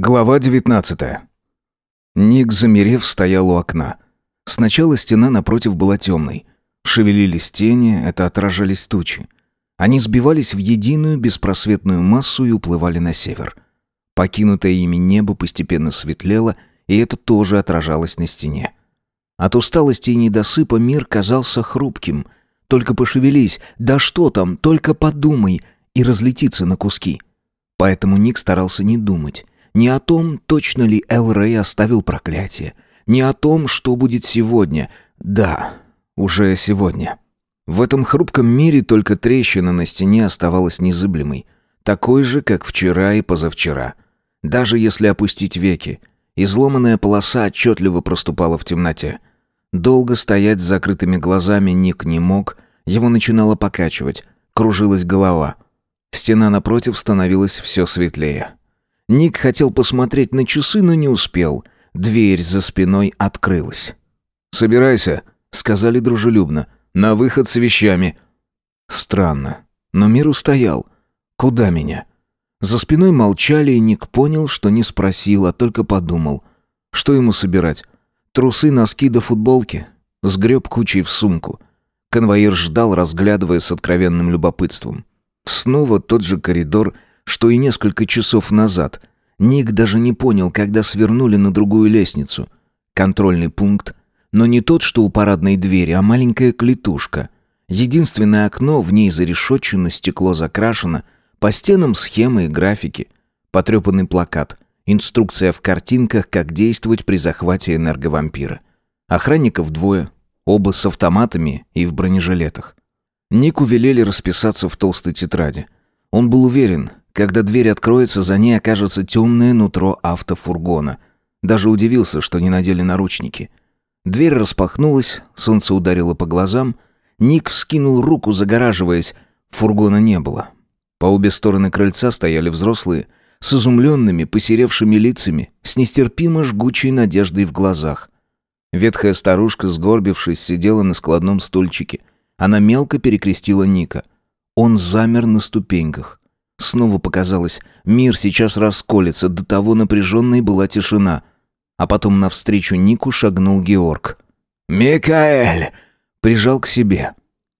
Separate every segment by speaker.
Speaker 1: Глава 19. Ник, замерев, стоял у окна. Сначала стена напротив была темной. Шевелились тени, это отражались тучи. Они сбивались в единую беспросветную массу и уплывали на север. Покинутое ими небо постепенно светлело, и это тоже отражалось на стене. От усталости и недосыпа мир казался хрупким. Только пошевелись, да что там, только подумай, и разлетится на куски. Поэтому Ник старался не думать. Не о том, точно ли Эл Рэй оставил проклятие. Не о том, что будет сегодня. Да, уже сегодня. В этом хрупком мире только трещина на стене оставалась незыблемой. Такой же, как вчера и позавчера. Даже если опустить веки, изломанная полоса отчетливо проступала в темноте. Долго стоять с закрытыми глазами Ник не мог, его начинало покачивать, кружилась голова. Стена напротив становилась все светлее. Ник хотел посмотреть на часы, но не успел. Дверь за спиной открылась. «Собирайся», — сказали дружелюбно. «На выход с вещами». Странно, но мир устоял. «Куда меня?» За спиной молчали, и Ник понял, что не спросил, а только подумал. Что ему собирать? Трусы, носки до футболки? Сгреб кучей в сумку. Конвоир ждал, разглядывая с откровенным любопытством. Снова тот же коридор — что и несколько часов назад. Ник даже не понял, когда свернули на другую лестницу. Контрольный пункт, но не тот, что у парадной двери, а маленькая клетушка. Единственное окно, в ней зарешетчено, стекло закрашено, по стенам схемы и графики. Потрепанный плакат, инструкция в картинках, как действовать при захвате энерговампира. Охранников двое, оба с автоматами и в бронежилетах. Нику велели расписаться в толстой тетради. Он был уверен, когда дверь откроется, за ней окажется темное нутро автофургона. Даже удивился, что не надели наручники. Дверь распахнулась, солнце ударило по глазам. Ник вскинул руку, загораживаясь. Фургона не было. По обе стороны крыльца стояли взрослые, с изумленными, посеревшими лицами, с нестерпимо жгучей надеждой в глазах. Ветхая старушка, сгорбившись, сидела на складном стульчике. Она мелко перекрестила Ника. Он замер на ступеньках. Снова показалось, мир сейчас расколется, до того напряженной была тишина. А потом навстречу Нику шагнул Георг. «Микаэль!» Прижал к себе.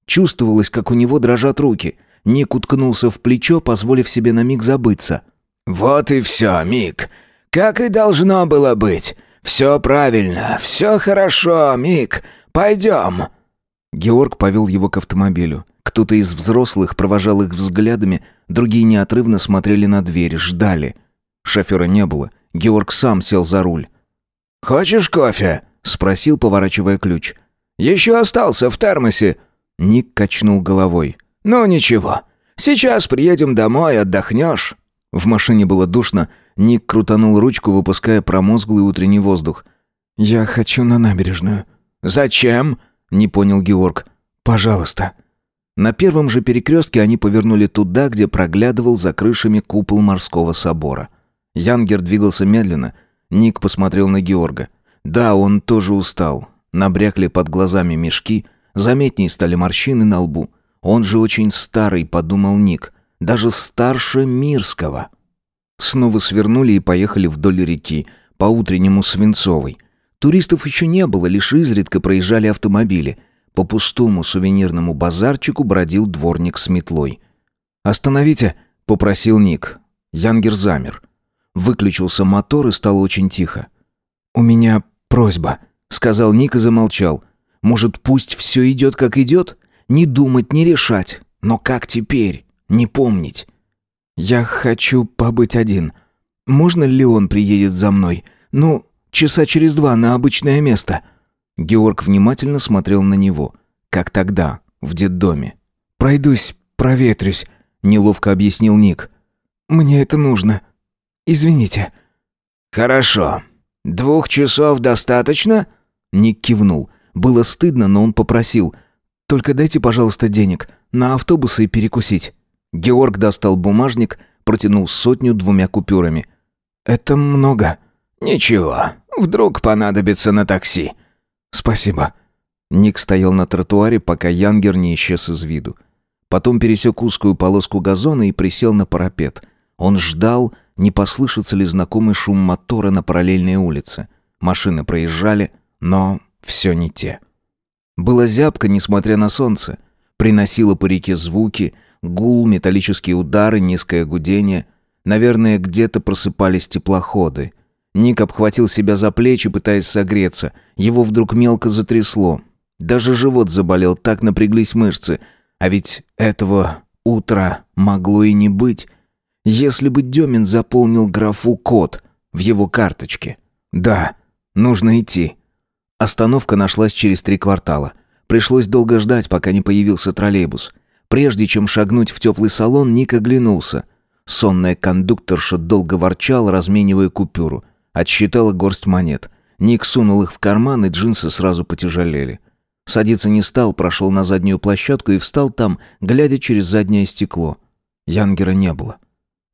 Speaker 1: Чувствовалось, как у него дрожат руки. Ник уткнулся в плечо, позволив себе на миг забыться. «Вот и все, Мик. Как и должно было быть. Все правильно, все хорошо, Мик. Пойдем». Георг повел его к автомобилю. Кто-то из взрослых провожал их взглядами, другие неотрывно смотрели на дверь, ждали. Шофера не было. Георг сам сел за руль. «Хочешь кофе?» — спросил, поворачивая ключ. «Еще остался в термосе». Ник качнул головой. «Ну ничего. Сейчас приедем домой, отдохнешь». В машине было душно. Ник крутанул ручку, выпуская промозглый утренний воздух. «Я хочу на набережную». «Зачем?» — не понял Георг. «Пожалуйста». На первом же перекрестке они повернули туда, где проглядывал за крышами купол морского собора. Янгер двигался медленно. Ник посмотрел на Георга. Да, он тоже устал. Набрякли под глазами мешки, заметнее стали морщины на лбу. Он же очень старый, подумал Ник. Даже старше Мирского. Снова свернули и поехали вдоль реки, по утреннему Свинцовой. Туристов еще не было, лишь изредка проезжали автомобили — по пустому сувенирному базарчику бродил дворник с метлой. «Остановите!» — попросил Ник. Янгер замер. Выключился мотор и стало очень тихо. «У меня просьба», — сказал Ник и замолчал. «Может, пусть все идет, как идет? Не думать, не решать. Но как теперь? Не помнить?» «Я хочу побыть один. Можно ли он приедет за мной? Ну, часа через два на обычное место?» Георг внимательно смотрел на него, как тогда, в детдоме. «Пройдусь, проветрюсь», — неловко объяснил Ник. «Мне это нужно. Извините».
Speaker 2: «Хорошо. Двух часов достаточно?»
Speaker 1: Ник кивнул. Было стыдно, но он попросил. «Только дайте, пожалуйста, денег. На автобусы и перекусить». Георг достал бумажник, протянул сотню двумя купюрами. «Это много».
Speaker 2: «Ничего. Вдруг понадобится на такси».
Speaker 1: «Спасибо». Ник стоял на тротуаре, пока Янгер не исчез из виду. Потом пересек узкую полоску газона и присел на парапет. Он ждал, не послышится ли знакомый шум мотора на параллельной улице. Машины проезжали, но все не те. Было зябко, несмотря на солнце. Приносило по реке звуки, гул, металлические удары, низкое гудение. Наверное, где-то просыпались теплоходы. Ник обхватил себя за плечи, пытаясь согреться. Его вдруг мелко затрясло. Даже живот заболел, так напряглись мышцы. А ведь этого утра могло и не быть. Если бы Демин заполнил графу «код» в его карточке. Да, нужно идти. Остановка нашлась через три квартала. Пришлось долго ждать, пока не появился троллейбус. Прежде чем шагнуть в теплый салон, Ник оглянулся. Сонная кондукторша долго ворчала, разменивая купюру. Отсчитала горсть монет. Ник сунул их в карман, и джинсы сразу потяжелели. Садиться не стал, прошел на заднюю площадку и встал там, глядя через заднее стекло. Янгера не было.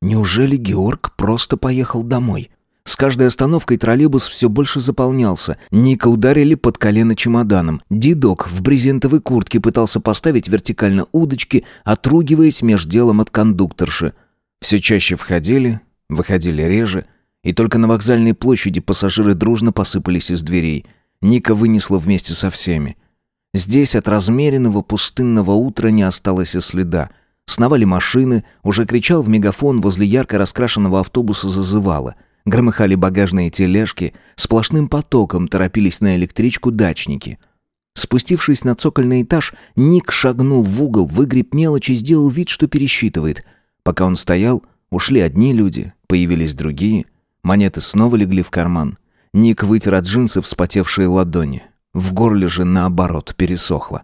Speaker 1: Неужели Георг просто поехал домой? С каждой остановкой троллейбус все больше заполнялся. Ника ударили под колено чемоданом. Дидок в брезентовой куртке пытался поставить вертикально удочки, отругиваясь меж делом от кондукторши. Все чаще входили, выходили реже, и только на вокзальной площади пассажиры дружно посыпались из дверей. Ника вынесла вместе со всеми. Здесь от размеренного пустынного утра не осталось и следа. Сновали машины, уже кричал в мегафон возле ярко раскрашенного автобуса зазывало — Громыхали багажные тележки, сплошным потоком торопились на электричку дачники. Спустившись на цокольный этаж, Ник шагнул в угол, выгреб мелочь и сделал вид, что пересчитывает. Пока он стоял, ушли одни люди, появились другие. Монеты снова легли в карман. Ник вытер от джинсы вспотевшие ладони. В горле же, наоборот, пересохло.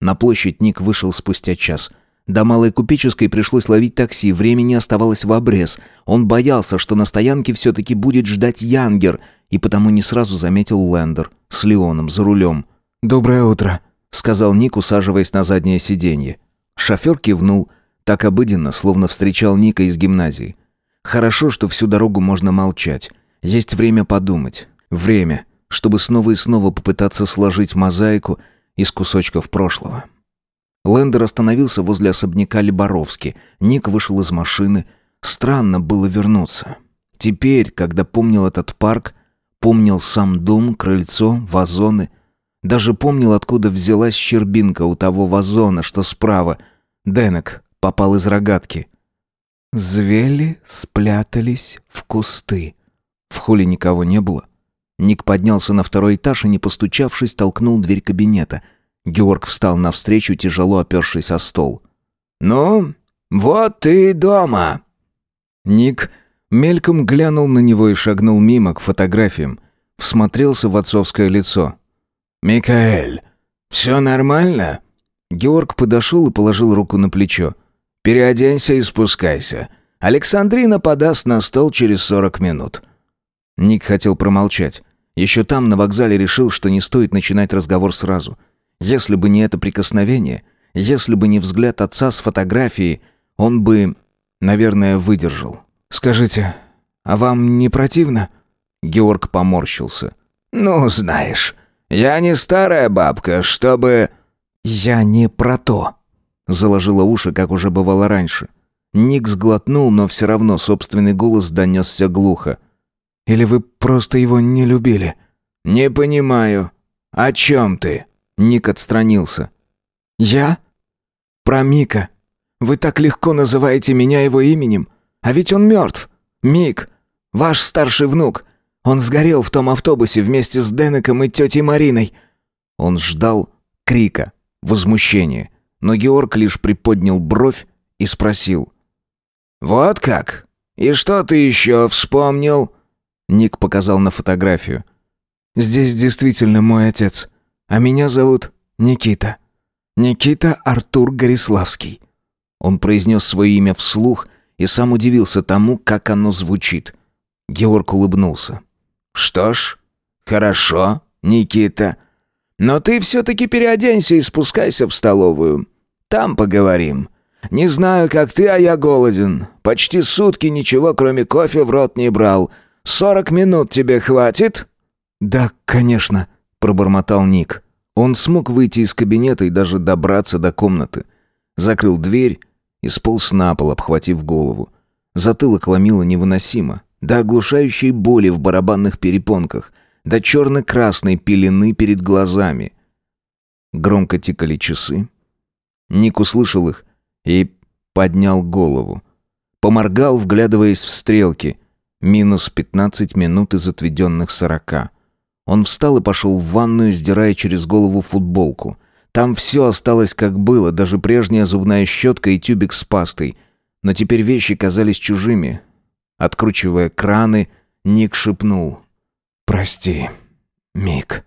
Speaker 1: На площадь Ник вышел спустя час — до Малой Купеческой пришлось ловить такси, времени оставалось в обрез. Он боялся, что на стоянке все-таки будет ждать Янгер, и потому не сразу заметил Лендер с Леоном за рулем. «Доброе утро», — сказал Ник, усаживаясь на заднее сиденье. Шофер кивнул, так обыденно, словно встречал Ника из гимназии. Хорошо, что всю дорогу можно молчать. Есть время подумать. Время, чтобы снова и снова попытаться сложить мозаику из кусочков прошлого. Лендер остановился возле особняка Леборовски. Ник вышел из машины. Странно было вернуться. Теперь, когда помнил этот парк, помнил сам дом, крыльцо, вазоны. Даже помнил, откуда взялась щербинка у того вазона, что справа. Денек попал из рогатки. Звели спрятались в кусты. В холле никого не было. Ник поднялся на второй этаж и, не постучавшись, толкнул дверь кабинета — Георг встал навстречу, тяжело опершись о стол.
Speaker 2: «Ну, вот ты дома!»
Speaker 1: Ник мельком глянул на него и шагнул мимо к фотографиям. Всмотрелся в отцовское лицо.
Speaker 2: «Микаэль, все нормально?»
Speaker 1: Георг подошел и положил руку на плечо.
Speaker 2: «Переоденься и спускайся. Александрина подаст на стол через сорок минут».
Speaker 1: Ник хотел промолчать. Еще там, на вокзале, решил, что не стоит начинать разговор сразу. Если бы не это прикосновение, если бы не взгляд отца с фотографией, он бы, наверное, выдержал. «Скажите, а вам не противно?» Георг поморщился.
Speaker 2: «Ну, знаешь, я не старая бабка, чтобы...»
Speaker 1: «Я не про то», — заложила уши, как уже бывало раньше. Ник сглотнул, но все равно собственный голос донесся глухо. «Или вы просто его не любили?»
Speaker 2: «Не понимаю. О чем ты?»
Speaker 1: Ник отстранился.
Speaker 2: «Я?
Speaker 1: Про Мика. Вы так легко называете меня его именем. А ведь он мертв. Мик, ваш старший внук. Он сгорел в том автобусе вместе с Денеком и тетей Мариной». Он ждал крика, возмущения. Но Георг лишь приподнял бровь и спросил.
Speaker 2: «Вот как? И что ты еще вспомнил?»
Speaker 1: Ник показал на фотографию. «Здесь действительно мой отец. А меня зовут Никита. Никита Артур Гориславский». Он произнес свое имя вслух и сам удивился тому, как оно звучит. Георг улыбнулся.
Speaker 2: «Что ж, хорошо, Никита. Но ты все-таки переоденься и спускайся в столовую. Там поговорим. Не знаю, как ты, а я голоден. Почти сутки ничего, кроме кофе, в рот не брал. Сорок минут тебе хватит?»
Speaker 1: «Да, конечно», пробормотал Ник. Он смог выйти из кабинета и даже добраться до комнаты. Закрыл дверь и сполз на пол, обхватив голову. Затылок ломило невыносимо, до оглушающей боли в барабанных перепонках, до черно-красной пелены перед глазами. Громко тикали часы. Ник услышал их и поднял голову. Поморгал, вглядываясь в стрелки. Минус пятнадцать минут из отведенных сорока. Он встал и пошел в ванную, сдирая через голову футболку. Там все осталось как было, даже прежняя зубная щетка и тюбик с пастой. Но теперь вещи казались чужими. Откручивая краны, Ник шепнул. «Прости, Мик».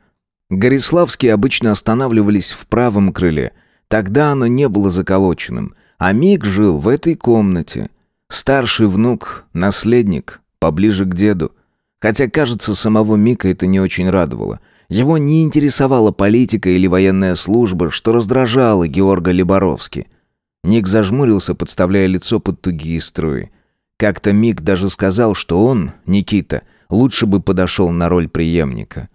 Speaker 1: Гориславские обычно останавливались в правом крыле. Тогда оно не было заколоченным. А Мик жил в этой комнате. Старший внук, наследник, поближе к деду. Хотя, кажется, самого Мика это не очень радовало. Его не интересовала политика или военная служба, что раздражало Георга Леборовски. Ник зажмурился, подставляя лицо под тугие струи. Как-то Мик даже сказал, что он, Никита, лучше бы подошел на роль преемника.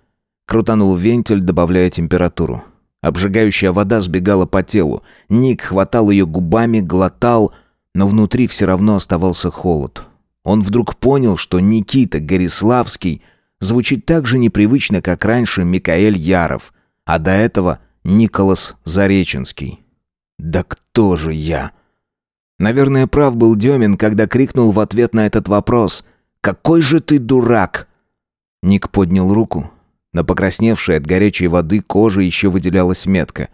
Speaker 1: Крутанул вентиль, добавляя температуру. Обжигающая вода сбегала по телу. Ник хватал ее губами, глотал, но внутри все равно оставался холод. Он вдруг понял, что Никита Гориславский звучит так же непривычно, как раньше Микаэль Яров, а до этого Николас Зареченский. «Да кто же я?» Наверное, прав был Демин, когда крикнул в ответ на этот вопрос «Какой же ты дурак!» Ник поднял руку. На покрасневшей от горячей воды коже еще выделялась метка.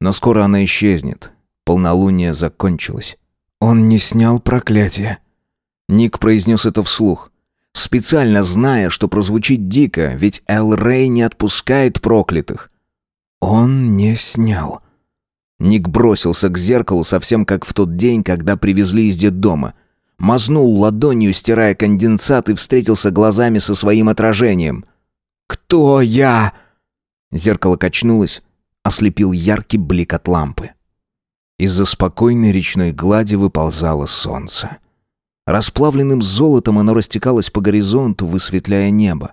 Speaker 1: Но скоро она исчезнет. Полнолуние закончилось. Он не снял проклятие. Ник произнес это вслух. Специально зная, что прозвучит дико, ведь Эл Рэй не отпускает проклятых. Он не снял. Ник бросился к зеркалу, совсем как в тот день, когда привезли из детдома. Мазнул ладонью, стирая конденсат, и встретился глазами со своим отражением. «Кто я?» Зеркало качнулось, ослепил яркий блик от лампы. Из-за спокойной речной глади выползало солнце. Расплавленным золотом оно растекалось по горизонту, высветляя небо.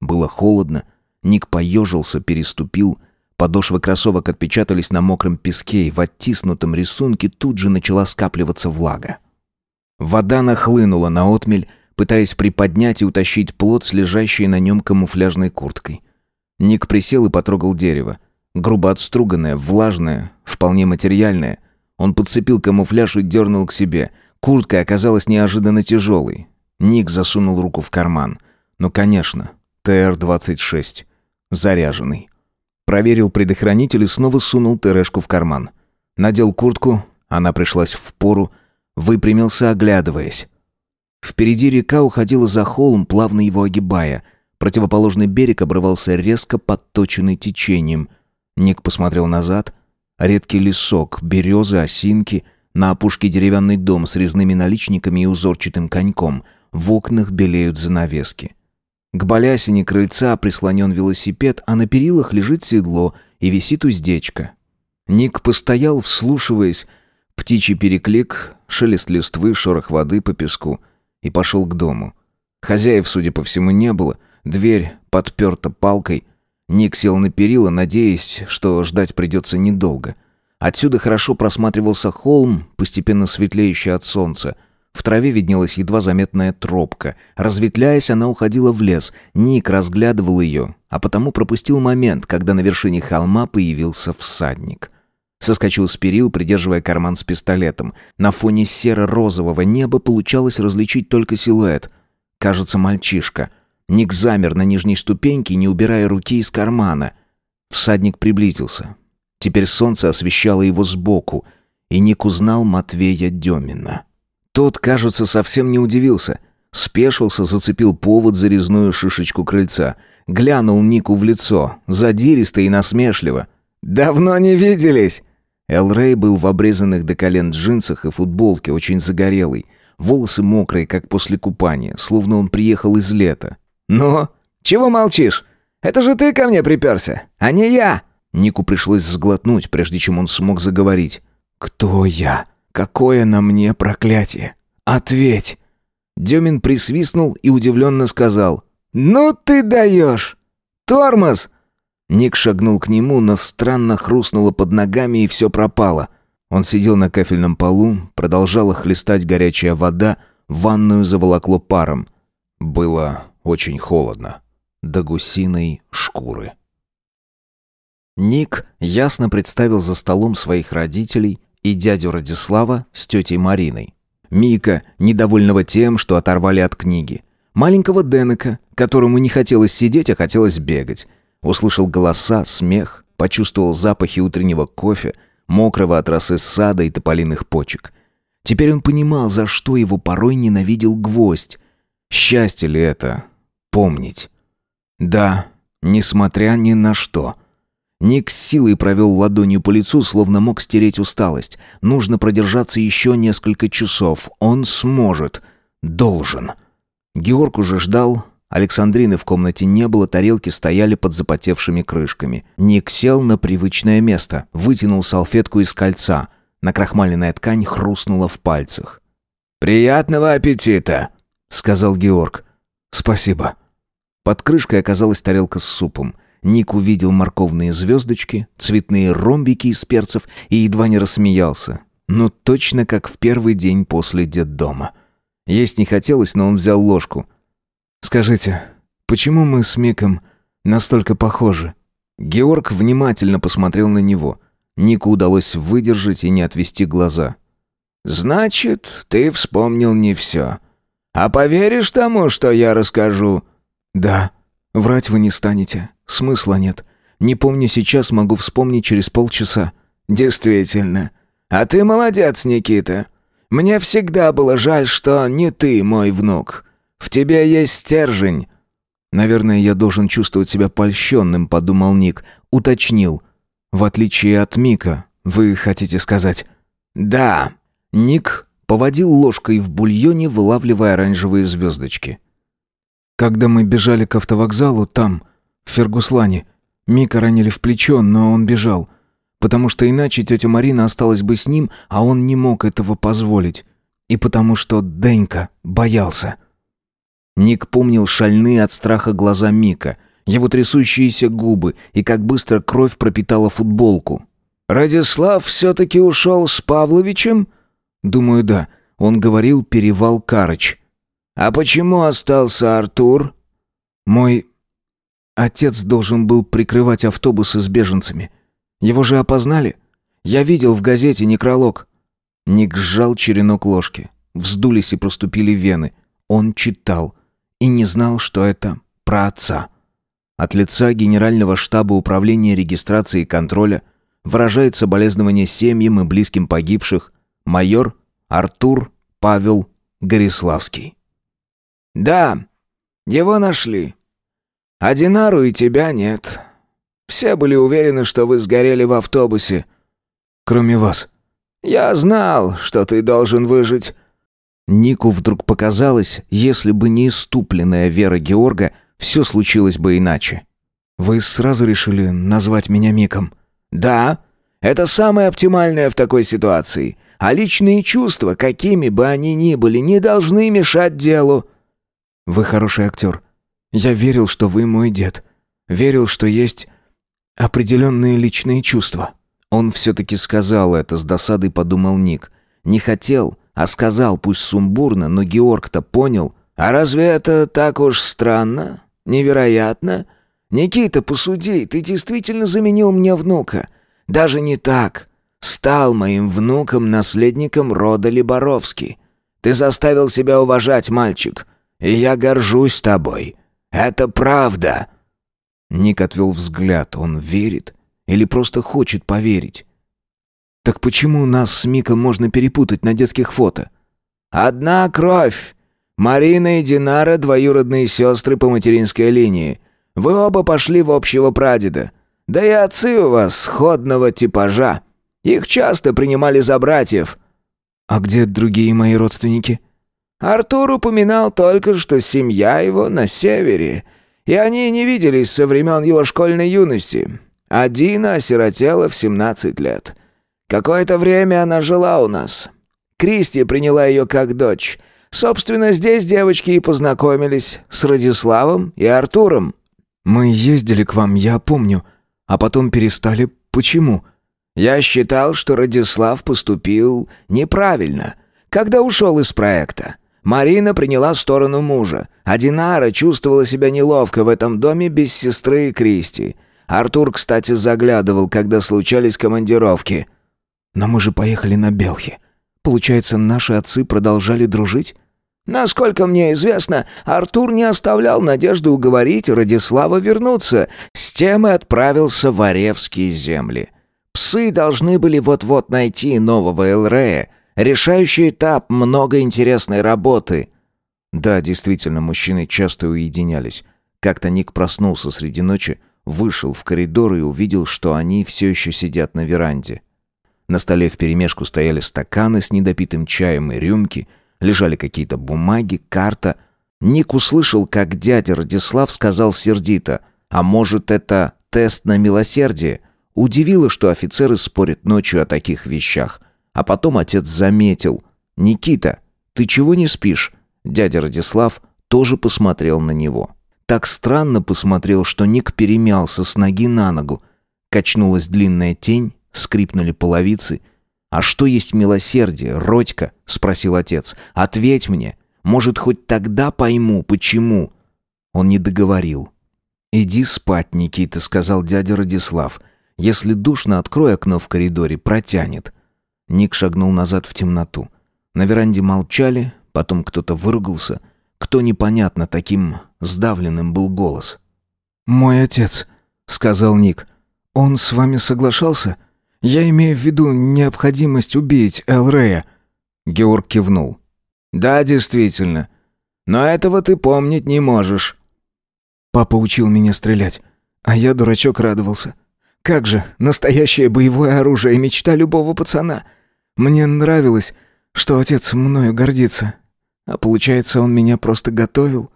Speaker 1: Было холодно. Ник поежился, переступил. Подошвы кроссовок отпечатались на мокром песке, и в оттиснутом рисунке тут же начала скапливаться влага. Вода нахлынула на отмель, пытаясь приподнять и утащить плод с лежащей на нем камуфляжной курткой. Ник присел и потрогал дерево. Грубо отструганное, влажное, вполне материальное. Он подцепил камуфляж и дернул к себе — Куртка оказалась неожиданно тяжелой. Ник засунул руку в карман. Ну, конечно, ТР-26. Заряженный. Проверил предохранитель и снова сунул ТРшку в карман. Надел куртку, она пришлась в пору, выпрямился, оглядываясь. Впереди река уходила за холм, плавно его огибая. Противоположный берег обрывался резко подточенный течением. Ник посмотрел назад. Редкий лесок, березы, осинки — на опушке деревянный дом с резными наличниками и узорчатым коньком. В окнах белеют занавески. К балясине крыльца прислонен велосипед, а на перилах лежит седло и висит уздечка. Ник постоял, вслушиваясь, птичий переклик, шелест листвы, шорох воды по песку, и пошел к дому. Хозяев, судя по всему, не было, дверь подперта палкой. Ник сел на перила, надеясь, что ждать придется недолго — Отсюда хорошо просматривался холм, постепенно светлеющий от солнца. В траве виднелась едва заметная тропка. Разветвляясь, она уходила в лес. Ник разглядывал ее, а потому пропустил момент, когда на вершине холма появился всадник. Соскочил с перил, придерживая карман с пистолетом. На фоне серо-розового неба получалось различить только силуэт. Кажется, мальчишка. Ник замер на нижней ступеньке, не убирая руки из кармана. Всадник приблизился. Теперь солнце освещало его сбоку, и Ник узнал Матвея Демина. Тот, кажется, совсем не удивился. Спешился, зацепил повод за резную шишечку крыльца. Глянул Нику в лицо, задиристо и насмешливо. «Давно не виделись!» Эл Рэй был в обрезанных до колен джинсах и футболке, очень загорелый. Волосы мокрые, как после купания, словно он приехал из лета. «Ну, чего молчишь? Это же ты ко мне приперся, а не я!» Нику пришлось сглотнуть, прежде чем он смог заговорить. «Кто я? Какое на мне проклятие? Ответь!» Демин присвистнул и удивленно сказал. «Ну ты даешь! Тормоз!» Ник шагнул к нему, но странно хрустнуло под ногами, и все пропало. Он сидел на кафельном полу, продолжала хлестать горячая вода, ванную заволокло паром. Было очень холодно. До гусиной шкуры. Ник ясно представил за столом своих родителей и дядю Радислава с тетей Мариной. Мика, недовольного тем, что оторвали от книги. Маленького Денека, которому не хотелось сидеть, а хотелось бегать. Услышал голоса, смех, почувствовал запахи утреннего кофе, мокрого от росы сада и тополиных почек. Теперь он понимал, за что его порой ненавидел гвоздь. Счастье ли это? Помнить. Да, несмотря ни на что. Ник с силой провел ладонью по лицу, словно мог стереть усталость. Нужно продержаться еще несколько часов. Он сможет. Должен. Георг уже ждал. Александрины в комнате не было, тарелки стояли под запотевшими крышками. Ник сел на привычное место, вытянул салфетку из кольца. Накрахмаленная ткань хрустнула в пальцах.
Speaker 2: «Приятного аппетита!» — сказал Георг.
Speaker 1: «Спасибо». Под крышкой оказалась тарелка с супом. Ник увидел морковные звездочки, цветные ромбики из перцев и едва не рассмеялся. Ну, точно как в первый день после детдома. Есть не хотелось, но он взял ложку. «Скажите, почему мы с Миком настолько похожи?» Георг внимательно посмотрел на него. Нику удалось выдержать и не отвести глаза.
Speaker 2: «Значит, ты вспомнил не все. А поверишь тому, что я расскажу?»
Speaker 1: «Да. Врать вы не станете. Смысла нет. Не помню сейчас, могу вспомнить через полчаса».
Speaker 2: «Действительно. А ты молодец, Никита. Мне всегда было жаль, что не ты мой внук. В тебе есть стержень».
Speaker 1: «Наверное, я должен чувствовать себя польщенным», — подумал Ник. Уточнил. «В отличие от Мика, вы хотите сказать?»
Speaker 2: «Да».
Speaker 1: Ник поводил ложкой в бульоне, вылавливая оранжевые звездочки. «Когда мы бежали к автовокзалу, там, в Фергуслане, Мика ранили в плечо, но он бежал. Потому что иначе тетя Марина осталась бы с ним, а он не мог этого позволить. И потому что Денька боялся». Ник помнил шальные от страха глаза Мика, его трясущиеся губы и как быстро кровь пропитала футболку.
Speaker 2: «Радислав все-таки ушел с Павловичем?»
Speaker 1: «Думаю, да. Он говорил «перевал Карыч».
Speaker 2: «А почему остался Артур?»
Speaker 1: «Мой отец должен был прикрывать автобусы с беженцами. Его же опознали. Я видел в газете некролог». Ник сжал черенок ложки. Вздулись и проступили вены. Он читал и не знал, что это про отца. От лица Генерального штаба Управления регистрации и контроля выражает соболезнование семьям и близким погибших майор Артур Павел Гориславский.
Speaker 2: «Да, его нашли. А Динару и тебя нет. Все были уверены, что вы сгорели в автобусе.
Speaker 1: Кроме вас.
Speaker 2: Я знал, что ты должен выжить.
Speaker 1: Нику вдруг показалось, если бы не иступленная вера Георга, все случилось бы иначе. «Вы сразу решили назвать меня Миком?»
Speaker 2: «Да, это самое оптимальное в такой ситуации. А личные чувства, какими бы они ни были, не должны мешать делу».
Speaker 1: «Вы хороший актер. Я верил, что вы мой дед. Верил, что есть определенные личные чувства». Он все-таки сказал это, с досадой подумал Ник. Не хотел, а сказал, пусть сумбурно, но Георг-то понял.
Speaker 2: «А разве это так уж странно? Невероятно? Никита, посуди, ты действительно заменил мне внука. Даже не так. Стал моим внуком-наследником рода Либоровский. Ты заставил себя уважать, мальчик, и я горжусь тобой. Это правда».
Speaker 1: Ник отвел взгляд. Он верит или просто хочет поверить? Так почему нас с Миком можно перепутать на детских фото?
Speaker 2: Одна кровь. Марина и Динара двоюродные сестры по материнской линии. Вы оба пошли в общего прадеда. Да и отцы у вас сходного типажа. Их часто принимали за братьев.
Speaker 1: А где другие мои родственники?
Speaker 2: Артур упоминал только, что семья его на севере, и они не виделись со времен его школьной юности. Адина осиротела в 17 лет. Какое-то время она жила у нас. Кристи приняла ее как дочь. Собственно, здесь девочки и познакомились с Радиславом и Артуром.
Speaker 1: Мы ездили к вам, я помню, а потом перестали. Почему?
Speaker 2: Я считал, что Радислав поступил неправильно, когда ушел из проекта. Марина приняла сторону мужа, а Динара чувствовала себя неловко в этом доме без сестры Кристи. Артур, кстати, заглядывал, когда случались командировки.
Speaker 1: «Но мы же поехали на Белхи. Получается, наши отцы продолжали дружить?»
Speaker 2: Насколько мне известно, Артур не оставлял надежды уговорить Радислава вернуться. С тем и отправился в Оревские земли. Псы должны были вот-вот найти нового Элрея. Решающий этап, много интересной работы.
Speaker 1: Да, действительно, мужчины часто уединялись. Как-то Ник проснулся среди ночи, вышел в коридор и увидел, что они все еще сидят на веранде. На столе вперемешку стояли стаканы с недопитым чаем и рюмки, лежали какие-то бумаги, карта. Ник услышал, как дядя Радислав сказал сердито, «А может, это тест на милосердие?» Удивило, что офицеры спорят ночью о таких вещах. А потом отец заметил, «Никита, ты чего не спишь?» Дядя Радислав тоже посмотрел на него. Так странно посмотрел, что Ник перемялся с ноги на ногу. Качнулась длинная тень, скрипнули половицы. «А что есть милосердие, Родька?» — спросил отец. «Ответь мне. Может, хоть тогда пойму, почему?» Он не договорил. «Иди спать, Никита», — сказал дядя Радислав. «Если душно, открой окно в коридоре, протянет». Ник шагнул назад в темноту. На веранде молчали, потом кто-то выругался. Кто непонятно таким сдавленным был голос.
Speaker 3: «Мой отец», — сказал Ник. «Он с вами соглашался? Я имею в виду необходимость убить Элрея».
Speaker 1: Георг кивнул.
Speaker 2: «Да, действительно. Но этого ты помнить не можешь».
Speaker 3: Папа учил меня стрелять, а я, дурачок, радовался. Как же, настоящее боевое оружие — мечта любого пацана. Мне нравилось, что отец мною гордится. А получается, он меня просто готовил.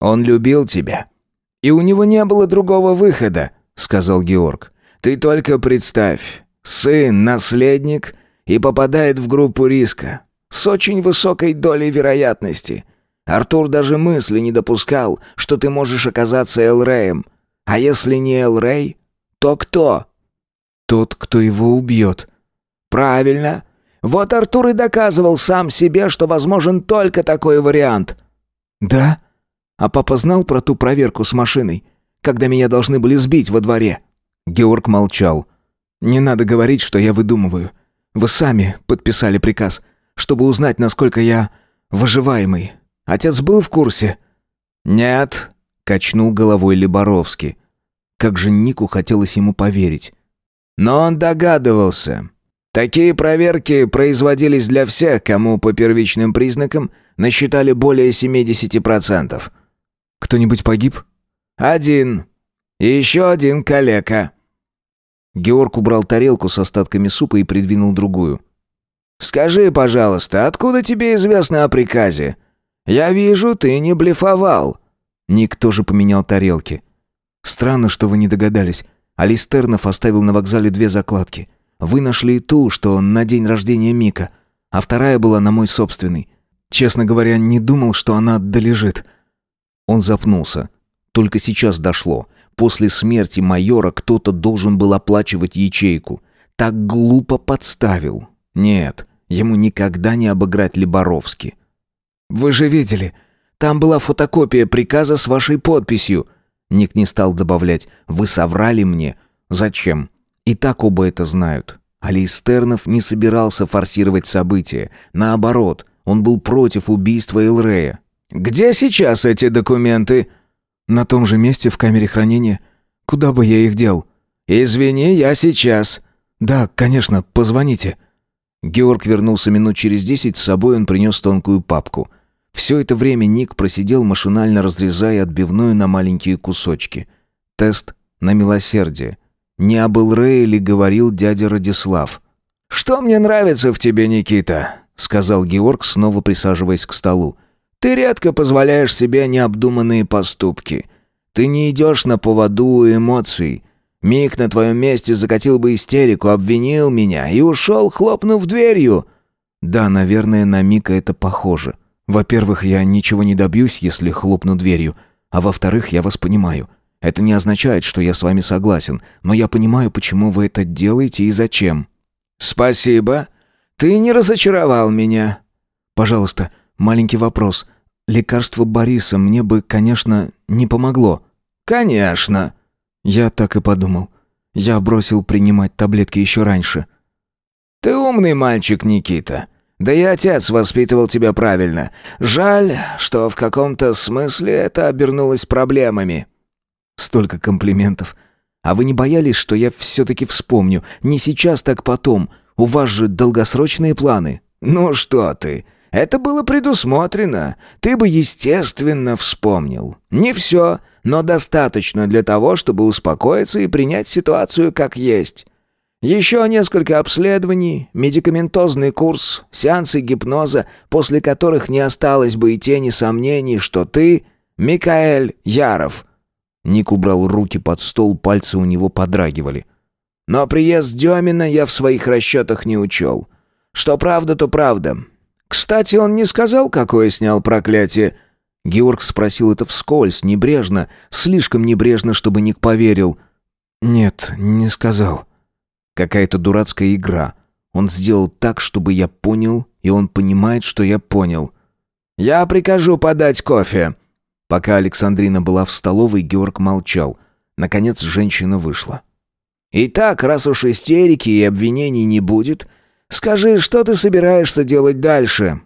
Speaker 2: «Он любил тебя. И у него не было другого выхода», — сказал Георг. «Ты только представь, сын, наследник, и попадает в группу риска. С очень высокой долей вероятности. Артур даже мысли не допускал, что ты можешь оказаться Элреем. А если не Элрей, то кто?»
Speaker 3: «Тот, кто его убьет».
Speaker 2: «Правильно. Вот Артур и доказывал сам себе, что возможен только такой вариант».
Speaker 3: «Да? А папа знал про ту проверку с машиной, когда меня должны были сбить во дворе?» Георг молчал. «Не надо говорить, что я выдумываю. Вы сами подписали приказ, чтобы узнать, насколько я выживаемый. Отец был в курсе?»
Speaker 2: «Нет», — качнул головой Леборовский.
Speaker 1: Как же Нику хотелось ему поверить.
Speaker 2: «Но он догадывался. Такие проверки производились для всех, кому по первичным признакам насчитали более 70%.
Speaker 3: Кто-нибудь погиб?
Speaker 2: Один. И еще один калека.
Speaker 1: Георг убрал тарелку с остатками супа и придвинул другую.
Speaker 2: «Скажи, пожалуйста, откуда тебе известно о приказе? Я вижу, ты не блефовал».
Speaker 1: Ник тоже поменял тарелки. «Странно, что вы не догадались. Алистернов оставил на вокзале две закладки. Вы нашли ту, что на день рождения Мика, а вторая была на мой собственный. Честно говоря, не думал, что она долежит». Он запнулся. Только сейчас дошло. После смерти майора кто-то должен был оплачивать ячейку. Так глупо подставил. Нет, ему никогда не обыграть Леборовски.
Speaker 3: «Вы же видели, там была фотокопия приказа с вашей подписью».
Speaker 1: Ник не стал добавлять «Вы соврали мне». «Зачем? И так оба это знают». Алистернов не собирался форсировать события. Наоборот, он был против убийства Элрея.
Speaker 2: «Где сейчас эти документы?»
Speaker 3: «На том же месте в камере хранения. Куда бы я их дел?»
Speaker 2: «Извини, я сейчас».
Speaker 3: «Да, конечно, позвоните».
Speaker 1: Георг вернулся минут через десять, с собой он принес тонкую папку. Все это время Ник просидел, машинально разрезая отбивную на маленькие кусочки. Тест на милосердие. Не об Элрее ли говорил дядя Радислав?
Speaker 2: «Что мне нравится в тебе, Никита?» — сказал Георг, снова присаживаясь к столу. «Ты редко позволяешь себе необдуманные поступки. Ты не идешь на поводу эмоций. Мик на твоем месте закатил бы истерику, обвинил меня и ушел, хлопнув дверью».
Speaker 1: «Да, наверное, на Мика это похоже. Во-первых, я ничего не добьюсь, если хлопну дверью. А во-вторых, я вас понимаю. Это не означает, что я с вами согласен, но я понимаю, почему вы это делаете и зачем».
Speaker 2: «Спасибо. Ты не разочаровал меня».
Speaker 3: «Пожалуйста, маленький вопрос. Лекарство Бориса мне бы, конечно, не помогло».
Speaker 2: «Конечно».
Speaker 3: Я так и подумал. Я бросил принимать таблетки еще раньше.
Speaker 2: «Ты умный мальчик, Никита. Да и отец воспитывал тебя правильно. Жаль, что в каком-то смысле это обернулось проблемами».
Speaker 3: Столько комплиментов. А вы не боялись, что я все-таки вспомню? Не сейчас, так потом. У вас же долгосрочные планы».
Speaker 2: «Ну что ты? Это было предусмотрено. Ты бы, естественно, вспомнил. Не все, но достаточно для того, чтобы успокоиться и принять ситуацию как есть. Еще несколько обследований, медикаментозный курс, сеансы гипноза, после которых не осталось бы и тени сомнений, что ты Микаэль Яров».
Speaker 3: Ник убрал руки под стол, пальцы у него подрагивали.
Speaker 2: Но приезд Демина я в своих расчетах не учел. Что правда, то правда. Кстати, он не сказал, какое снял проклятие.
Speaker 3: Георг спросил это вскользь, небрежно, слишком небрежно, чтобы Ник поверил. «Нет, не сказал. Какая-то дурацкая игра. Он сделал так, чтобы я понял, и он понимает, что я понял».
Speaker 2: «Я прикажу подать кофе».
Speaker 3: Пока Александрина была в столовой, Георг молчал. Наконец женщина вышла.
Speaker 2: Итак, раз уж истерики и обвинений не будет, скажи, что ты собираешься делать дальше?»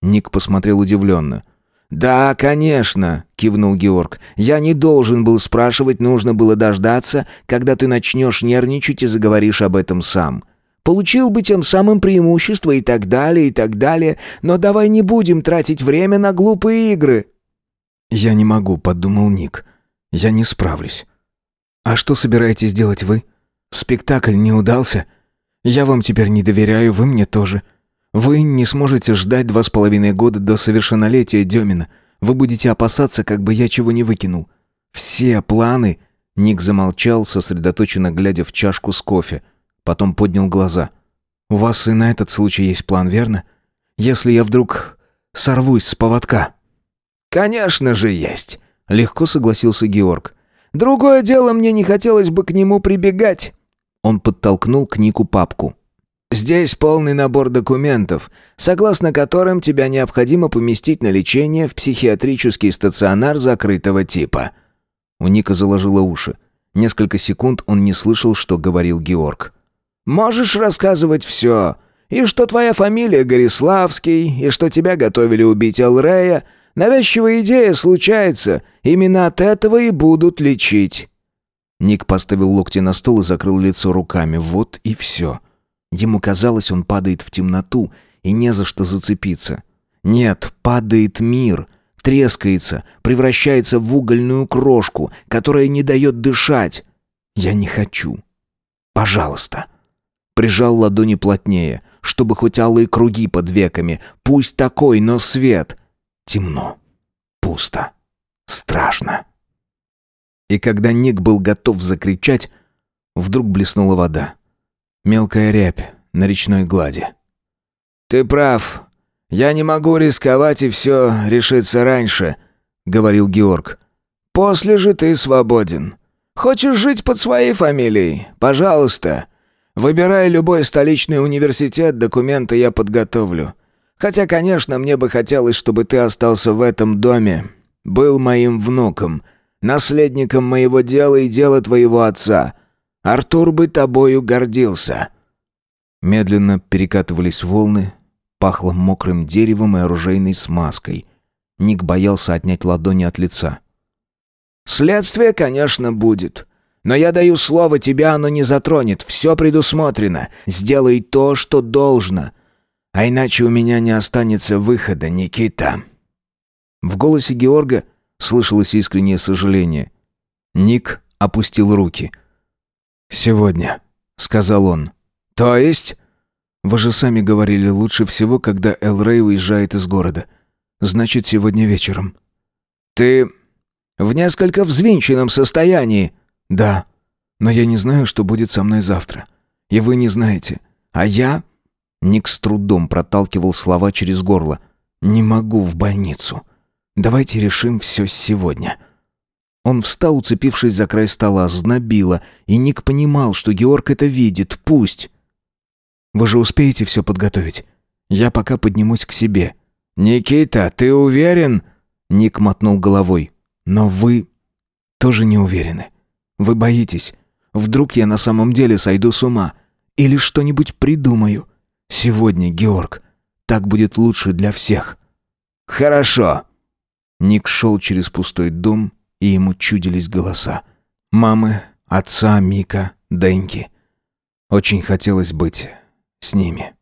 Speaker 3: Ник посмотрел удивленно.
Speaker 2: «Да, конечно», — кивнул Георг. «Я не должен был спрашивать, нужно было дождаться, когда ты начнешь нервничать и заговоришь об этом сам. Получил бы тем самым преимущество и так далее, и так далее, но давай не будем тратить время на глупые игры».
Speaker 3: «Я не могу», — подумал Ник. «Я не справлюсь». «А что собираетесь делать вы?» Спектакль не удался. Я вам теперь не доверяю, вы мне тоже. Вы не сможете ждать два с половиной года до совершеннолетия Демина. Вы будете опасаться, как бы я чего не выкинул. Все планы...» Ник замолчал, сосредоточенно глядя в чашку с кофе. Потом поднял глаза. «У вас и на этот случай есть план, верно? Если я вдруг сорвусь с поводка?»
Speaker 2: «Конечно же есть», — легко согласился Георг. «Другое дело, мне не хотелось бы к нему прибегать».
Speaker 3: Он подтолкнул к Нику папку.
Speaker 2: «Здесь полный набор документов, согласно которым тебя необходимо поместить на лечение в психиатрический стационар закрытого типа».
Speaker 3: У Ника заложило уши. Несколько секунд он не слышал, что говорил Георг.
Speaker 2: «Можешь рассказывать все. И что твоя фамилия Гориславский, и что тебя готовили убить Алрея. Навязчивая идея случается. Именно от этого и будут лечить».
Speaker 3: Ник поставил локти на стол и закрыл лицо руками. Вот и все. Ему казалось, он падает в темноту и не за что зацепиться. Нет, падает мир, трескается, превращается в угольную крошку, которая не дает дышать. Я не хочу. Пожалуйста. Прижал ладони плотнее, чтобы хоть алые круги под веками. Пусть такой, но свет. Темно. Пусто. Страшно. И когда Ник был готов закричать, вдруг блеснула вода. Мелкая рябь на речной глади.
Speaker 2: «Ты прав. Я не могу рисковать и все решиться раньше», — говорил Георг. «После же ты свободен. Хочешь жить под своей фамилией? Пожалуйста. Выбирай любой столичный университет, документы я подготовлю. Хотя, конечно, мне бы хотелось, чтобы ты остался в этом доме, был моим внуком, наследником моего дела и дела твоего отца. Артур бы тобою гордился».
Speaker 3: Медленно перекатывались волны, пахло мокрым деревом и оружейной смазкой. Ник боялся отнять ладони от лица.
Speaker 2: «Следствие, конечно, будет. Но я даю слово, тебя оно не затронет. Все предусмотрено. Сделай то, что должно. А иначе у меня не останется выхода, Никита».
Speaker 3: В голосе Георга Слышалось искреннее сожаление. Ник опустил руки. «Сегодня», — сказал он.
Speaker 2: «То есть?»
Speaker 3: «Вы же сами говорили, лучше всего, когда Эл Рэй уезжает из города. Значит, сегодня вечером».
Speaker 2: «Ты в несколько взвинченном состоянии».
Speaker 3: «Да, но я не знаю, что будет со мной завтра. И вы не знаете. А я...» Ник с трудом проталкивал слова через горло. «Не могу в больницу. Давайте решим все сегодня». Он встал, уцепившись за край стола, знобило, и Ник понимал, что Георг это видит. Пусть. «Вы же успеете все подготовить? Я пока поднимусь к себе».
Speaker 2: «Никита, ты уверен?»
Speaker 1: Ник мотнул головой. «Но вы тоже не уверены. Вы боитесь. Вдруг я на самом деле сойду с ума. Или что-нибудь придумаю. Сегодня, Георг, так будет лучше для всех».
Speaker 2: «Хорошо».
Speaker 1: Ник шел через пустой дом, и ему чудились голоса. Мамы, отца, Мика, Деньки. Очень хотелось быть с ними.